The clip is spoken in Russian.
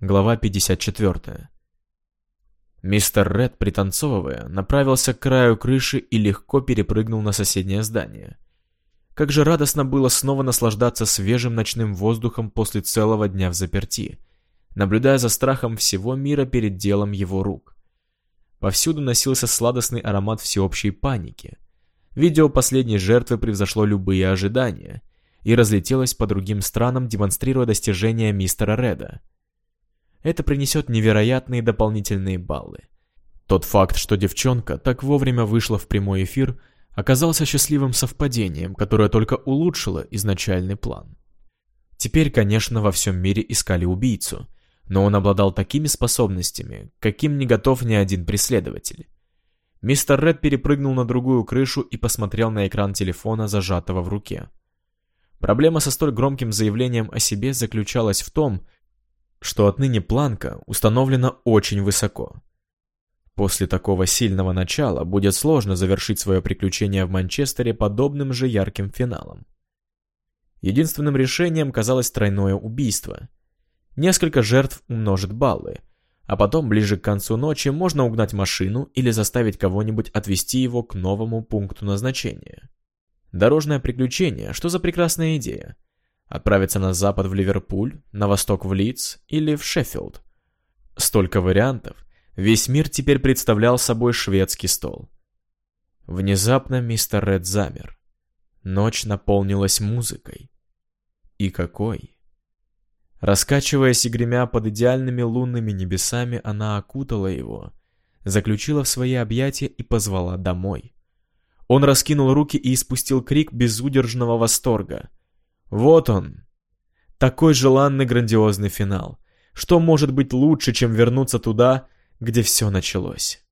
Глава 54. Мистер Ред, пританцовывая, направился к краю крыши и легко перепрыгнул на соседнее здание. Как же радостно было снова наслаждаться свежим ночным воздухом после целого дня в заперти, наблюдая за страхом всего мира перед делом его рук. Повсюду носился сладостный аромат всеобщей паники. Видео последней жертвы превзошло любые ожидания и разлетелось по другим странам, демонстрируя достижения мистера Реда – это принесет невероятные дополнительные баллы. Тот факт, что девчонка так вовремя вышла в прямой эфир, оказался счастливым совпадением, которое только улучшило изначальный план. Теперь, конечно, во всем мире искали убийцу, но он обладал такими способностями, каким не готов ни один преследователь. Мистер Ред перепрыгнул на другую крышу и посмотрел на экран телефона, зажатого в руке. Проблема со столь громким заявлением о себе заключалась в том, что отныне планка установлена очень высоко. После такого сильного начала будет сложно завершить свое приключение в Манчестере подобным же ярким финалом. Единственным решением казалось тройное убийство. Несколько жертв умножит баллы, а потом ближе к концу ночи можно угнать машину или заставить кого-нибудь отвезти его к новому пункту назначения. Дорожное приключение, что за прекрасная идея. Отправиться на запад в Ливерпуль, на восток в Лидс или в Шеффилд. Столько вариантов. Весь мир теперь представлял собой шведский стол. Внезапно мистер Ред замер. Ночь наполнилась музыкой. И какой! Раскачиваясь и гремя под идеальными лунными небесами, она окутала его, заключила в свои объятия и позвала домой. Он раскинул руки и испустил крик безудержного восторга. Вот он. Такой желанный грандиозный финал. Что может быть лучше, чем вернуться туда, где все началось?